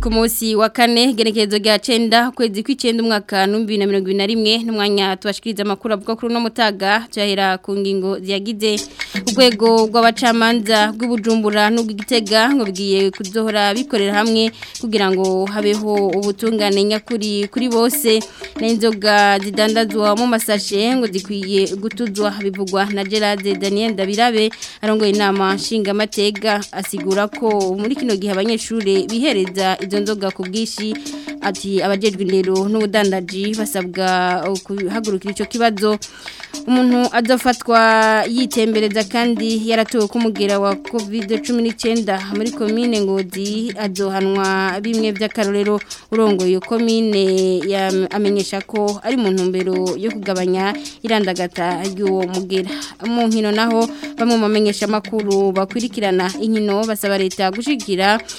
ku munsi wa kane gerekezo rya cyenda kwezi kw'icyenda umwaka n'ibihumbi na mirongo ine na rimwe n'umwanya tubashikiriza amakuru avuga kuri mutaga tuyahera ku ngingo ziyagize ku rwego rw'abacamanza bw'ubujumbura n'ubw'igitega nkubwiye kuzohora bikorera hamwe kugira ngo habeho ubutungane nyakuri kuri bose n'inzoga zidandazwa mu masashe ngo zikwiye gutuzwa bivugwa na Gerard Daniel dabirabe arongoye inama nshingamateka asigura ko muri kino gihe abanyeshuri bihereza izo nzoga ku bwinshi ati abajejwe indero n'ubudandaji basabwa guhagurukira icyo kibazo umuntu azafatwa yitembereza kandi kandi yaratuwe ko wa covid cumi n'icyenda muri komine ngozi adohanwa bimwe by'akarorero urongoye komine amenyesha ko ari mu ntumbero yo kugabanya irandagata ry'uwo mugera mu nkino naho bamwe mu bamenyeshamakuru bakurikirana inkino basaba leta gushigira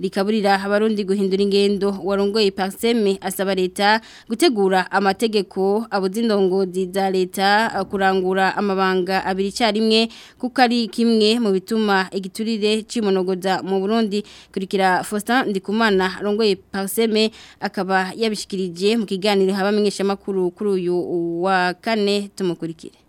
rikaburira abarundi guhindura ingendo warongoye Parseme asaba leta gutegura amategeko abuzindongozi za leta kurangura amabanga abiri cyarimwe kuko kuko ari kimwe mu bituma igiturire cimonogoza mu Burundi kurikira Faustin Ndikumana rongoye Parseme akaba yabishikirije mu kiganiro haba makuru kuri uyu wa kane tumukurikire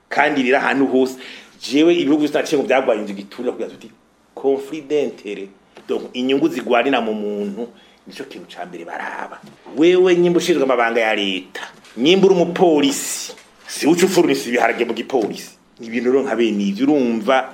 kandi rira ahantu hose jewe ibihugu bitaciye ngo byagwanye inzu gitura kugira tuti confidential inyungu zigwanira mu muntu nico kintu ca mbere baraba wewe nyimba ushinzwe amabanga ya leta nyimba uri umupolisi si uca ufurunisa ibiharage mu gipolisi ibintu ronka bene ivyo urumva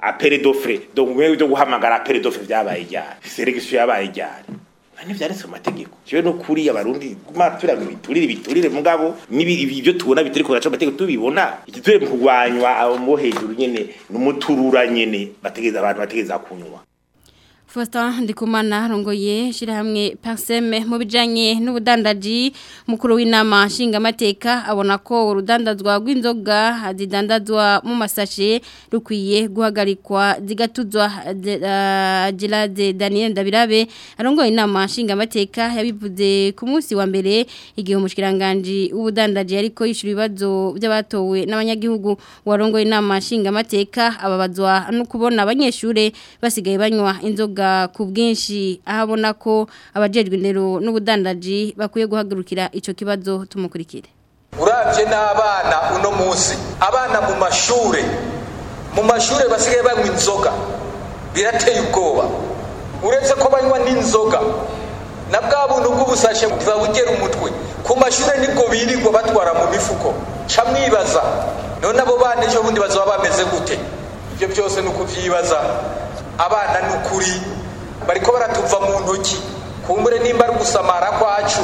apere d'offre donc mwe guhamagara apere d'offre byabaye ryari selection yabaye ryari Ani vyaretse amategeko. Cyo no kuri abarundi kuma turabiturire biturire mugabo nibi ibyo tubona bitari kugaca amategeko tubibona. Igitwe mu rwanywa aho mo hejuru nyene numuturura nyene bategeza abantu bategeza kunywa. Faustin Ndikumana rongoye shirahamwe Parseme mu bijanye n'ubudandaji mukuru w'inama nshingamateka abona ko urudandazwa rw'inzoga zidandazwa mu masashe rukwiye guhagarikwa zigatuzwa uh, Gilade Daniel Ndabirabe arongoye inama nshingamateka yabivuze ku munsi wa mbere igihe umushikiranganje ubudandaji ariko yishura ibibazo by'abatowe n'abanyagihugu warongoye inama nshingamateka ababazwa no kubona abanyeshure basigaye banywa inzoga kuza ku bwinshi ahabona ko abajejwe indero n'ubudandaji bakwiye guhagurukira icyo kibazo tumukurikire urabye n'abana uno munsi abana mu mashuri mu mashuri basigaye banywa inzoga birateye ubwoba uretse ko banywa n'inzoga na bwa buntu bw'ubusashe buba bugera umutwe ku mashuri nibwo birirwa batwara mu mifuko ca mwibaza none abo bana ejo bundi bazaba bameze gute ibyo byose ni ukubyibaza abana n'ukuri bariko baratuva mu ntoki kumbure nimba ari ugusamara kwacu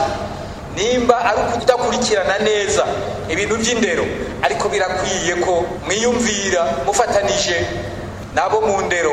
nimba ari ukudakurikirana neza ibintu by'indero ariko birakwiye ko mwiyumvira mufatanije nabo mu ndero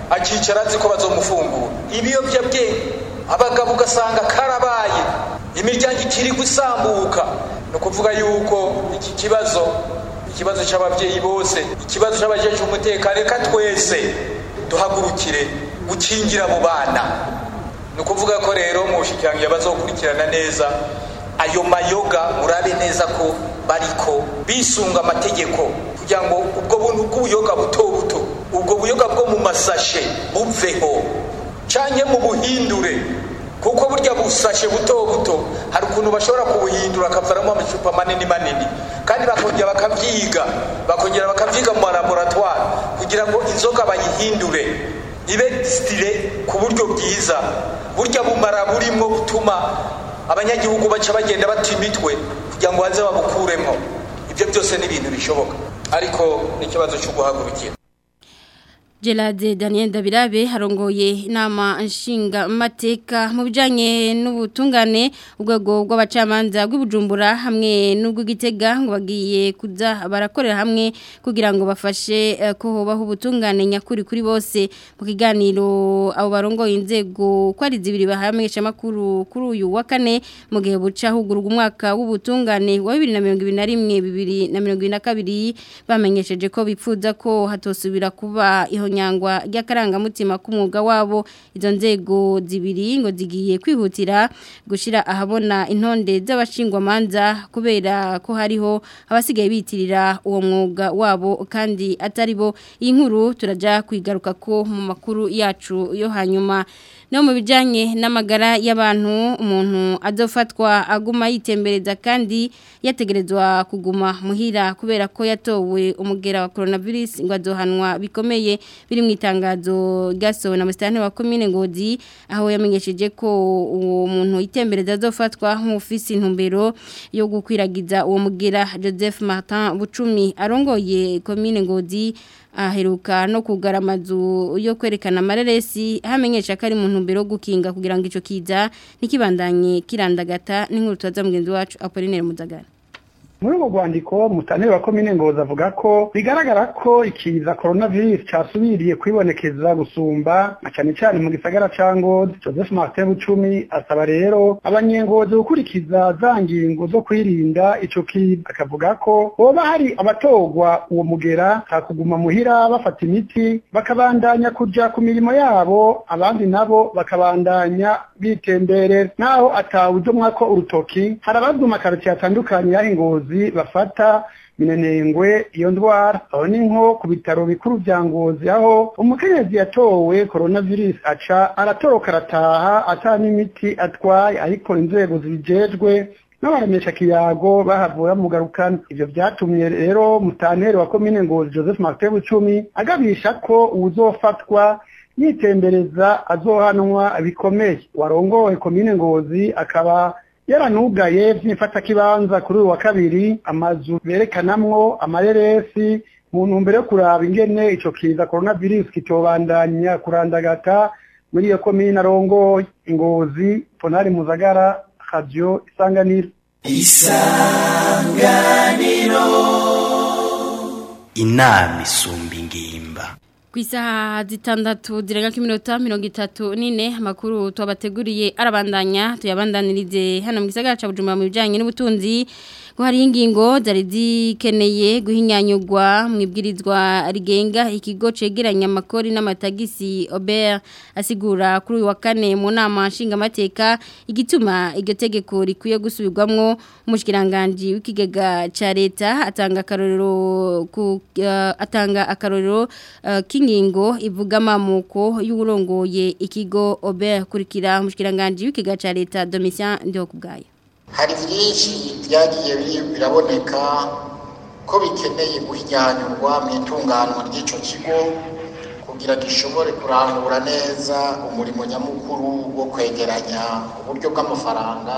akicara azi ko bazomufungura ibiyobyabwenge abagabo ugasanga karabaye imiryango ikiri gusambuka ni ukuvuga yuko iki kibazo ikibazo cy'ababyeyi bose ikibazo cy'abajejwe umutekano reka twese duhagurukire gukingira abo bana ni ukuvuga ko rero mu bushikirangange bazokurikirana neza ayo mayoga murabe neza ko bariko bisunga amategeko kugira ngo ubwo buntu bw'ubuyoga buto buto ubwo buyoga bwo mu masashe buveho cyangwa mu buhindure kuko burya busashe buto buto hari ukuntu bashobora kubuhindura akavaramo amacupa manini manini kandi bakongera bakabyiga bakongera bakabyiga mu malaboratwari kugira ngo inzoga bayihindure ibe sitire ku buryo bwiza burya bumara burimo butuma abanyagihugu baca bagenda bata imitwe kugira ngo baze babukuremo ibyo byose ni ibintu bishoboka ariko n'ikibazo cyo guhagurukira Gerard Daniel Dabirabe harongoye inama nshinga mateka mu bijanye n'ubutungane urwego rw'abacamanza bw'ubujumbura hamwe n'ubwo gitega ngo bagiye kuza barakorera hamwe kugira ngo bafashe eh, ko baho ubutungane nyakuri kuri bose mu kiganiro abo barongoye inzego ko ari zibiri bahamenyesha makuru kuri uyu wa kane mu gihe buca hugurwa umwaka w'ubutungane wa 2021 2022 bamenyesheje ko bipfuza ko hatosubira kuba iho nyangwa ry'akarangamutima k'umwuga wabo izo nzego zibiri ngo zigiye kwihutira gushyira ahabona intonde z'abashingwamanza kubera ko hariho abasigaye bitirira uwo mwuga wabo kandi atari bo iyi turajya kwigaruka ko mu makuru yacu yo hanyuma no mu bijyanye n'amagara y'abantu umuntu adofatwa aguma yitembereza kandi yategerezwa kuguma muhira kubera ko yatowe umugera wa coronavirus ngo adohanwa bikomeye biri mu itangazo ryasowe na musitani wa komine ngozi aho yamenyesheje ko uwo muntu yitembereza adofatwa nk'ufisi intumbero yo gukwiragiza uwo mugera Joseph Martin Bucumi arongoye komine ngozi aheruka no kugara amazu yo kwerekana amareresi hamenyesha ko ari umuntu ntumbero gukinga kugira ngo ico kiza nikibandanye kirandagata n'inkuru tuza mugenzi wacu Apollinaire Muzagara muri ubu rwandiko musanire wa komine ngozi avuga ko bigaragara ko ikiza korona virusi cyasubiriye kwibonekeza gusumba cyane cyane mu gisagara ca ngozi joseph martin bucumi asaba rero abanyengozi gukurikiza za ngingo zo kwirinda ico kiza akavuga ko boba hari abatogwa uwo mugera nta kuguma muhira bafata imiti bakabandanya kujya ku mirimo yabo abandi nabo bakabandanya bitembere naho ko urutoki hari harabazwa amakaroti atandukanye yaho ingozi abayobozi bafata minenengwe iyo ndwara aho ni nko ku bitaro bikuru bya ngozi aho umukenyezi yatowe korona virusi aca aratoroka arataha atana nimiti atwaye ariko inzego zibijejwe n'abaremesha kiyago bahavura mugarukana ibyo byatumye rero mutantere wa komine ngozi joseph martin bucumi agabisha ko uzofatwa yitembereza azohanwa bikomeye warongowe komine ngozi akaba yaranugaye by'imfatakibanza kuri uyu wa kabiri amazu berekanamwo amareresi mu ntumbero yo kuraba ingene icyo kiza korona virusi kitobandanya kurandagata muri iyo komine arongoye ingozi ponari muzagara radiyo isanganiro isanganiro inama isumba ingimba ku isaha zitandatu zirenga ku minota mirongo itatu n'ine amakuru tubateguriye arabandanya tuyabandanirize hano mu gisagara cya bujumbura mu bijyanye n'ubutunzi ngo hari ingingo zari zikeneye guhinyanyurwa mu ibwirizwa rigenga ikigo cegeranya amakori n'amatagisi Obert asigura kuri uyu wa kane mu nama nshingamateka igituma iryo tegeko rikwiye gusubirwamo umushyikiranganji w'ikigega ca leta atanga akarorero eh, atanga akarorero eh, k'ingingo ivuga amamuko y'uwurongoye ikigo Obert kurikira umushyikiranganji w'ikigega ca leta Domitien Ndokubwayo hari byinshi byagiye biraboneka ko bikeneye guhinyanyurwa mu itunganwa ry'icyo kigo kugira ngo gishobore kurambura neza umurimo nyamukuru wo kwegeranya uburyo bw'amafaranga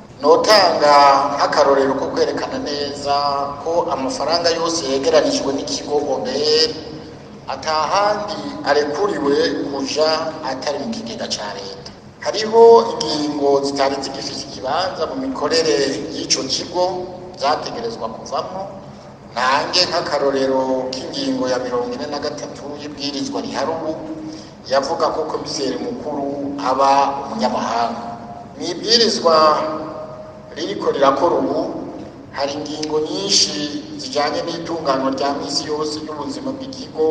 notanga nk'akarorero ko kwerekana neza ko amafaranga yose yegeranijwe n'ikigo obr atahandi arekuriwe kuja atari mu kigega cya leta hariho ingingo zitari zigifite ikibanza mu mikorere y'icyo kigo zategerezwa kuvamo ntange nk'akarorero k'ingingo ya mirongo ine na gatatu y'ibwirizwa rihari ubu yavuga ko komiseri mukuru aba umunyamahanga ni ibwirizwa ririko rirakora ubu hari ingingo nyinshi zijyanye n'itunganywa rya minsi yose ry'ubuzima bw'ikigo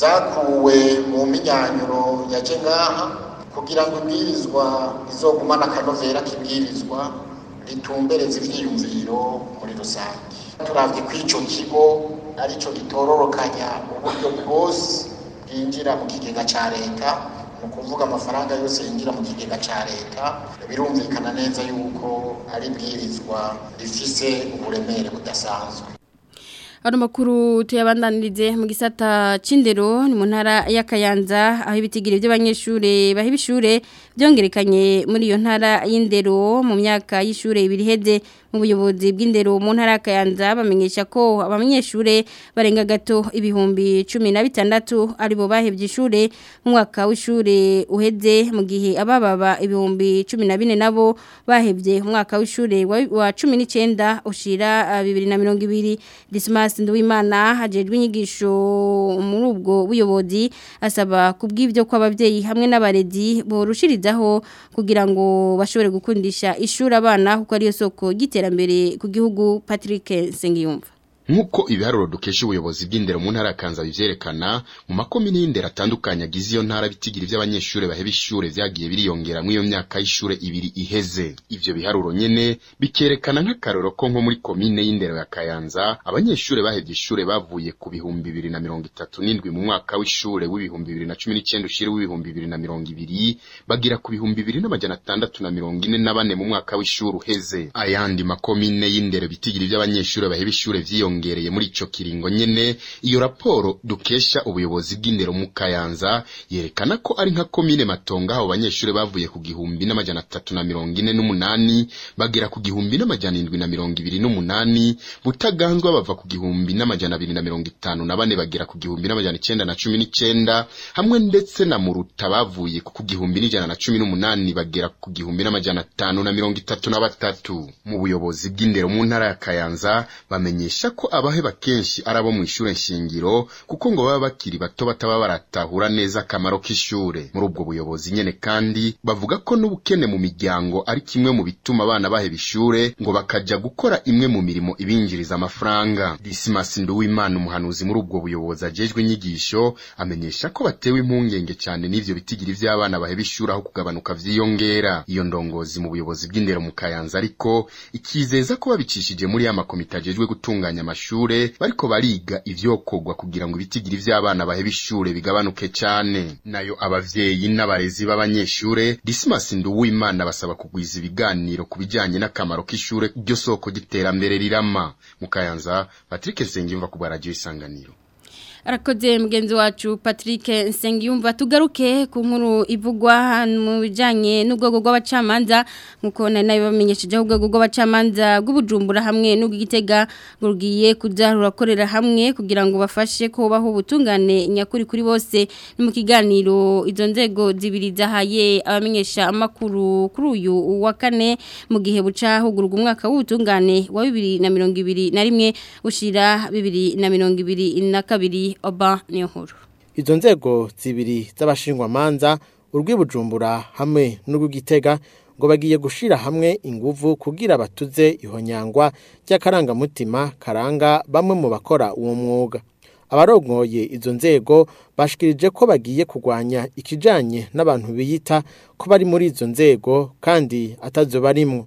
zakuwe mu minyanyuro yaje ngaha kugira ngo ibwirizwa rizogumane akanovera k'ibwirizwa ritumbereze ibyiyumviro muri rusange turabye ko icyo kigo aricyo gitororokanya uburyo bwose bwinjira mu kigega cya leta ni ukuvuga amafaranga yose yinjira mu kigega cya leta birumvikana neza yuko ari bwirizwa rifise uburemere budasanzwe Ano amakuru tuyabandanirize mu gisata c'indero ni mu ntara ya Kayanza aho ibitigire by'abanyeshure bahi bishure byongerekanye muri iyo ntara y'indero mu myaka y'ishure ibiri heze mu buyobozi bw'indero mu ntara ya Kayanza bamenyesha ko abanyeshure barenga gato ibihumbi 16 aribo bahebye ishure mwaka w'ishure uheze mu gihe abababa ibihumbi 14 nabo bahebye mwaka w'ishure wa 19 ushira 2022 ah, Dismas Nduwimana ajejwe inyigisho muri ubwo buyobozi asaba kubw'ibyo kw'abavyeyi hamwe n'abarezi borushirizaho kugira ngo bashobore gukundisha ishuri abana kuko ariyo soko gite y'iterambere ku gihugu Patrick Sengiyumva nk'uko ibiharuro dukesha ubuyobozi bw'indero mu ntara ya Kanza bivyerekana mu makomine y'indero atandukanye agize iyo ntara bitigira ivy'abanyeshure baheba ishure vyagiye biriyongera mw'iyo myaka y'ishure ibiri iheze ivyo biharuro nyene bikerekana nk'akarorero ko nko muri komine y'indero ya Kayanza abanyeshure bahevye ishure bavuye ku bihumbi bibiri na mirongo itatu n'indwi mu mwaka w'ishure w'ibihumbi bibiri na cumi n'icenda w'ibihumbi bibiri na mirongo ibiri bagira ku bihumbi bibiri n'amajana atandatu na mirongo ine na bane mu mwaka w'ishure uheze ayandi makomine y'indero bitigira ivy'abanyeshure baheba ishure vyiyongera yiyongereye muri ico kiringo nyene iyo raporo dukesha ubuyobozi bw'indero mu Kayanza yerekana ko ari nka komine Matonga aho banyeshure bavuye ku gihumbi n'amajana atatu na mirongo ine n'umunani bagera ku gihumbi n'amajana indwi na mirongo ibiri n'umunani Butaganzwa bava ku gihumbi n'amajana abiri na mirongo itanu na bane bagera ku gihumbi n'amajana icenda na cumi n'icenda hamwe ndetse na Muruta bavuye ku gihumbi n'ijana na cumi n'umunani bagera ku gihumbi n'amajana atanu na mirongo itatu na batatu mu buyobozi bw'indero mu ntara ya Kayanza bamenyesha ko abaheba kenshi ari abo mu ishuri shingiro kuko ngo baba bakiri bato bataba baratahura neza akamaro k'ishure muri ubwo buyobozi nyene kandi bavuga ko n'ubukene mu miryango ari kimwe mu bituma abana baheba ishure ngo bakajya gukora imwe mu mirimo ibinjiriza amafaranga Dismas Nduwimana umuhanuzi muri ubwo buyobozi ajejwe inyigisho amenyesha ko batewe impungenge cyane n’ibyo bitigiri vy'abana baheba ishure aho kugabanuka vyiyongera iyo ndongozi mu buyobozi bw'indero mu Kayanza ariko ikizeza ko babicishije muri ya makomite ajejwe gutunganya mashure bariko bariga ivyokorwa kugira ngo ibitigiri vy'abana bahe ishure bigabanuke cyane nayo abavyeyi n'abarezi b'abanyeshure Dismas Nduwimana basaba kugwiza ibiganiro ku bijanye n'akamaro k'ishure iryo soko ry'iterambere rirama mu Kayanza Patrick Nsengiyumva ku bwa Isanganiro arakoze mugenzi wacu patrick nsengiyumva tugaruke ku nkuru ivugwa mu bijyanye n'ubwoko bw'abacamanza nk'uko nari nayo bamenyeshejeho ubwoko bw'abacamanza bw'ubujumbura hamwe n'ubw'igitega bugiye kujya rurakorera hamwe kugira ngo bafashe kubaho ubutungane nyakuri kuri bose ni mu kiganiro izo nzego zibiri zahaye abamenyesha amakuru kuri uyu wa kane mu gihe buca hugurwa umwaka w'ubutungane wa bibiri na mirongo ibiri na rimwe ushyira bibiri na mirongo ibiri na kabiri Oba Niyonkuru izo nzego zibiri z'abashingwamanza urw'ibujumbura hamwe n'urw'igitega ngo bagiye gushira hamwe inguvu kugira batuze ihonyangwa ry'akarangamutima karanga bamwe mu bakora uwo mwuga abarongoye izo nzego bashikirije ko bagiye kugwanya ikijanye n'abantu biyita ko bari muri izo nzego kandi atazo barimo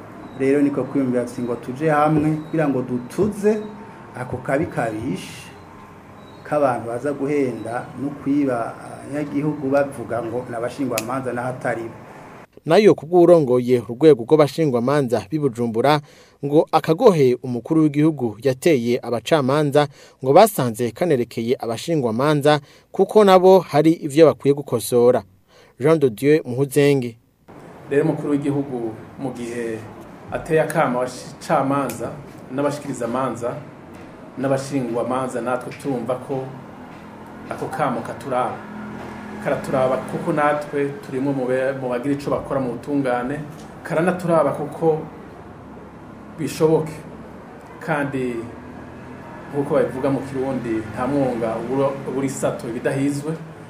rero niko kwiyumvira ngo tuje hamwe kugira ngo dutuze ako kabi kabishe k'abantu baza guhenda no kwiba abanyagihugu eh, bavuga ngo n'abashingwamanza n'ahatari nayo kubw'urongoye urwego rw'abashingwamanza b'ibujumbura ngo akagohe umukuru w'igihugu yateye abacamanza ngo basanze kanerekeye abashingwamanza kuko nabo hari ibyo bakwiye gukosora Jean de Dieu Muhuzenge rero umukuru w'igihugu mu gihe ateye akama abacamanza n'abashikirizamanza amanza natwe turumva ko ako kamo katuraba karaturaba kuko natwe turimo mu bagira icyo bakora mu butungane karanaturaba kuko bishoboke kandi nk'uko babivuga mu kirundi nta mwunga buri sato bidahizwe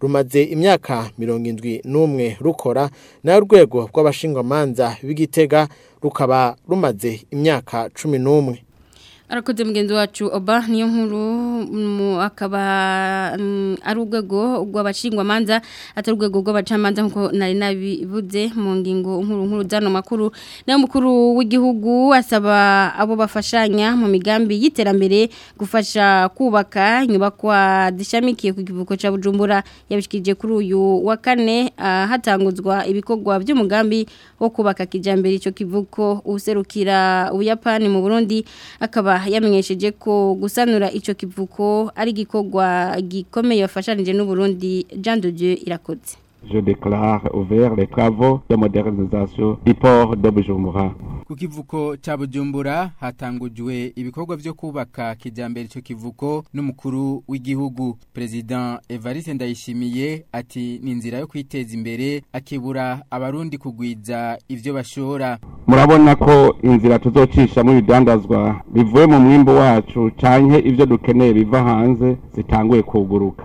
rumaze imyaka mirongo indwi n'umwe rukora naho urwego rw'abashingwamanza b'igitega rukaba rumaze imyaka cumi n'umwe arakoze mugenzi wacu oba niyo nkuru akaba mm, ari urwego ata atari urwego rw'abacamanza nk'uko nari nabibuze mu ngingo nkuru nkuru z'ano makuru nayo mukuru w'igihugu asaba abo bafashanya mu migambi y'iterambere gufasha kubaka inyubakwa zishamikiye ku kivuko cya bujumbura yabishikije kuri uyu wa kane ah, hatanguzwa ibikorwa by'umugambi wo kubaka kijyambere icyo kivuko userukira ubuyapani mu burundi akaba yamenyesheje ko gusanura icyo kivuko ari gikogwa gikomeye yafashanije n'uburundi jean de dieu irakoze je déclare ouvert les travaux de modernisation du port de Bujumbura. ku kivuko cya bujumbura hatangujwe ibikorwa byo kubaka kijambere cyo kivuko n'umukuru w'igihugu perezida evariste ndayishimiye ati ni inzira yo kwiteza imbere akibura abarundi kugwiza ibyo bashora murabona ko inzira tuzocisha mu ibidandazwa bivuye mu mwimbo wacu cyane ibyo dukeneye biva hanze zitanguye kuguruka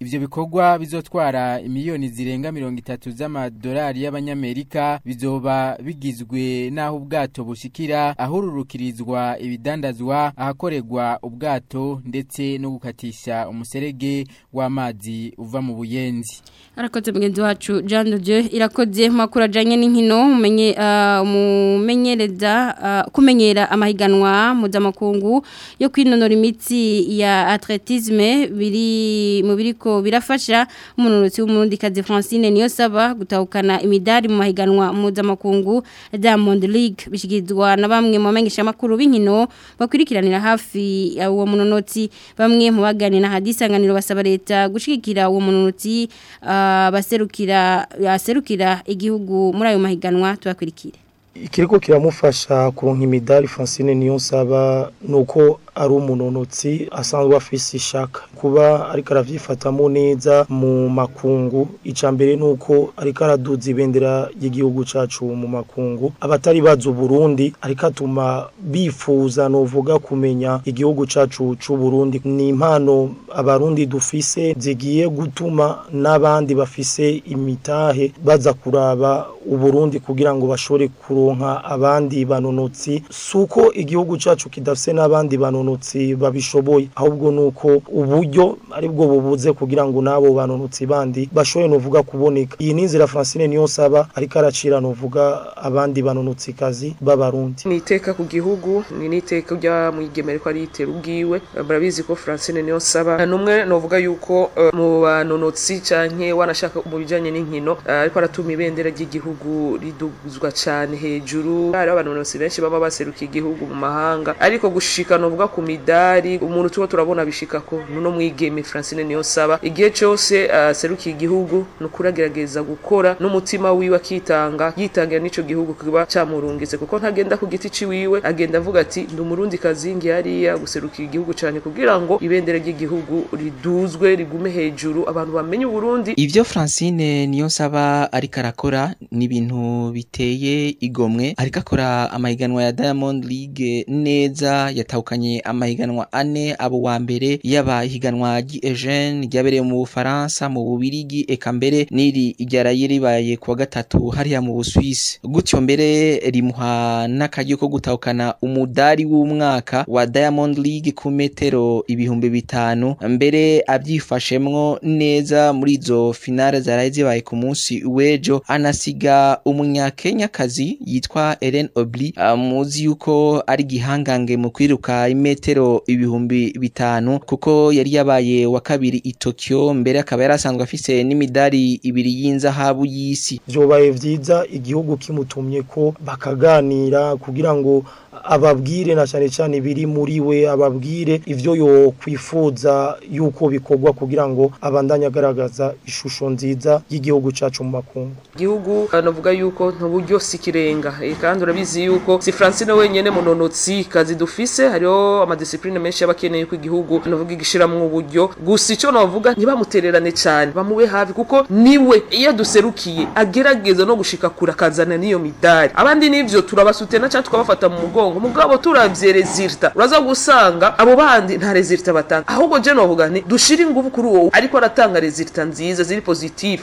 ibyo bikorwa bizotwara miliyoni zirenga 30 z'amadolari y'abanyamerika bizoba bigizwe naho ubwato bushikira ahururukirizwa ibidandazwa ahakorerwa ubwato ndetse no gukatisha umuserege w'amazi uva mu buyenzi arakoze mugenzi wacu Jean Dieu irakoze makuru ajanye n'inkino umenye umumenyereza uh, uh, kumenyera amahiganwa muza mpuzamakungu yo kwinonora imitsi ya atletisme biri mu biriko birafasha umunonotsi w'umurundi kazi Francine niyo saba gutahukana imidari mu mahiganwa mpuzamakungu Diamond League bishikirizwa na bamwe mu bamenyesha makuru b'inkino bakwirikiranira hafi uwo munonotsi bamwe mu baganira na hadisanganiro basaba leta gushigikira uwo munsi ah, baserukira yaserukira igihugu muri ayo mahiganwa tubakurikire ikiriko kiramufasha kuronka imidari Francine niyo nsaba nuko ari umunonotsi asanzwe afise ishaka kuba ariko aravyifatamo neza mu makungu icambere nuko ariko araduza ibendera y'igihugu cacu mu makungu abatari bazi Burundi ariko atuma bifuza novuga kumenya igihugu cacu c'u Burundi ni impano abarundi dufise zigiye gutuma n'abandi bafise imitahe baza kuraba u Burundi kugira ngo bashore kuro turonka abandi banonotsi suko igihugu cyacu kidafse n'abandi banonotsi babishoboye ahubwo nuko uburyo bwo bubuze kugira ngo nabo banonotsi bandi bashoye novuga kuboneka iyi ni inzira Francine niyo saba ariko aracira novuga abandi banonotsi kazi b'abarundi niteka ku gihugu ni niteka rya mwigemere ko ari itera ubwiwe barabizi ko Francine niyo saba numwe novuga yuko uh, mu banonotsi canke wanashaka mu bijanye n'inkino uh, ariko aratuma ibendera ry'igihugu riduguzwa cane hejuru hari abanonotsi benshi baba baseruka igihugu mu mahanga ariko gushika novuga ku midari umuntu tuba turabona bishika ko no mwigeme Francine niyo saba igihe cyose uh, aserukiye uh, igihugu nukuragerageza gukora n'umutima wiwe akitanga yitangira n'ico gihugu kiba cyamurungitse kuko ntagenda ku giti ciwiwe agenda avuga ati ndi umurundi kazingi hariya guserukira igihugu cyane kugira ngo ibendera ry'igihugu riduzwe rigume hejuru abantu bamenye uburundi ivyo Francine niyo saba ariko arakora ni ibintu biteye igomwe ariko akora amahiganwa ya Diamond League neza yatahukanye amahiganwa ane abo wa mbere y'abahiganwa gi Eugene ryabereye mu Bufaransa mu Bubirigi eka mbere niri iryaraye ribaye kuwa gatatu hariya mu Busuwisi gutyo mbere rimuha n'akaryo ko gutahukana umudari w'umwaka wa Diamond League ku metero ibihumbi bitanu mbere abyifashemo neza muri izo finale zaraye zibaye ku munsi w'ejo anasiga umunyakenyakazi kazi yitwa Ellen Obli ah, muzi yuko ari gihangange mu kwiruka imetero ibihumbi bitanu kuko yari yabaye wa kabiri i Tokyo mbere akaba yarasanzwe afise n'imidari ibiri y'inzahabu y'isi byobaye byiza igihugu kimutumye ko bakaganira kugira ngo ababwire na cyane cyane biri muri we ababwire ibyo yo kwifuza yuko bikorwa kugira ngo abandanye agaragaza ishusho nziza y'igihugu cacu mu makungu igihugu kanavuga yuko ntuburyo sikirenge kurenga kandi urabizi yuko si Francine wenyene munonotsi kazi dufise hariho amadiscipline menshi y'abakeneye ko igihugu navuga igishiramo uburyo gusa icyo navuga ntibamutererane cyane bamuwe hafi kuko niwe iyo duserukiye agerageza no gushika kura akazana n'iyo midari abandi nivyo turabasutena cyangwa tukabafata mu mugongo mugabo turavye resulta uraza gusanga abo bandi nta resulta batanga ahubwo je novuga nti dushire ingufu kuri wowe ariko aratanga resulta nziza ziri positive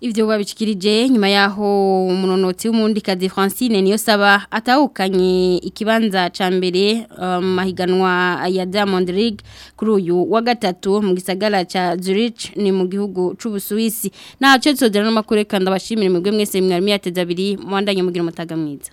ibyo babikirije nyuma yaho umunonotsi w'umundikazi Francine niyo saba atahukanye ikibanza ca mbere um, mahiganwa ya Diamond League kuri uyu wa gatatu mu gisagara ca Zurich ni mu gihugu c'ubusuwisi naho cyo cyodera n'amakuru kandi abashimira mwebwe mwese mwari mwateze abiri mwandanye mugira mutaga mwiza